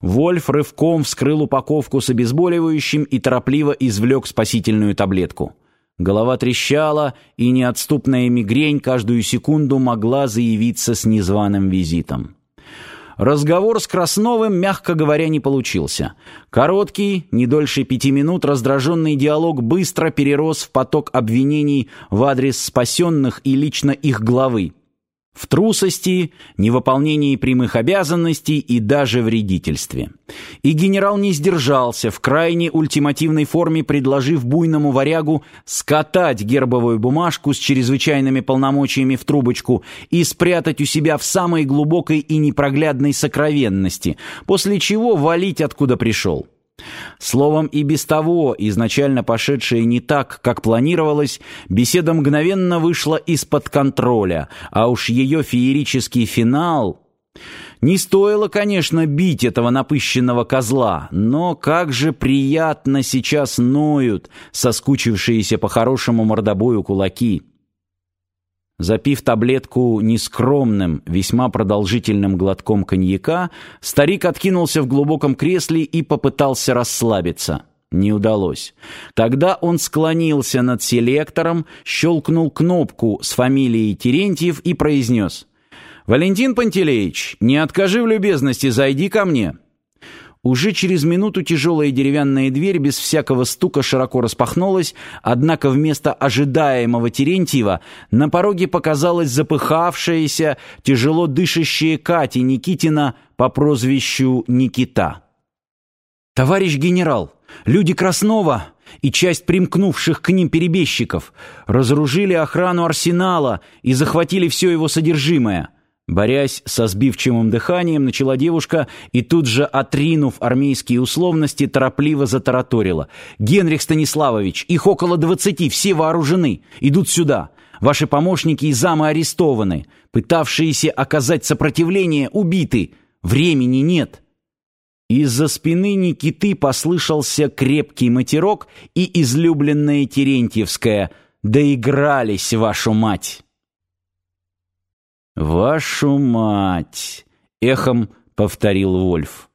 Вольф рывком вскрыл упаковку с обезболивающим и торопливо извлек спасительную таблетку. Голова трещала, и неотступная мигрень каждую секунду могла заявиться с незваным визитом. Разговор с Красновым, мягко говоря, не получился. Короткий, не дольше пяти минут, раздраженный диалог быстро перерос в поток обвинений в адрес спасенных и лично их главы в трусости, невыполнении прямых обязанностей и даже вредительстве. И генерал не сдержался, в крайне ультимативной форме предложив буйному варягу скатать гербовую бумажку с чрезвычайными полномочиями в трубочку и спрятать у себя в самой глубокой и непроглядной сокровенности, после чего валить откуда пришел. Словом, и без того, изначально пошедшая не так, как планировалось, беседа мгновенно вышла из-под контроля, а уж ее феерический финал... Не стоило, конечно, бить этого напыщенного козла, но как же приятно сейчас ноют соскучившиеся по хорошему мордобою кулаки. Запив таблетку нескромным, весьма продолжительным глотком коньяка, старик откинулся в глубоком кресле и попытался расслабиться. Не удалось. Тогда он склонился над селектором, щелкнул кнопку с фамилией Терентьев и произнес «Валентин Пантелеич, не откажи в любезности, зайди ко мне». Уже через минуту тяжелая деревянная дверь без всякого стука широко распахнулась, однако вместо ожидаемого Терентьева на пороге показалась запыхавшаяся, тяжело дышащая Катя Никитина по прозвищу Никита. «Товарищ генерал, люди Краснова и часть примкнувших к ним перебежчиков разоружили охрану арсенала и захватили все его содержимое». Борясь со сбивчивым дыханием, начала девушка и тут же, отринув армейские условности, торопливо затараторила. «Генрих Станиславович, их около двадцати, все вооружены, идут сюда. Ваши помощники и замы арестованы. Пытавшиеся оказать сопротивление убиты. Времени нет». Из-за спины Никиты послышался крепкий матерок и излюбленная Терентьевская «Доигрались, вашу мать!» «Вашу мать!» — эхом повторил Вольф.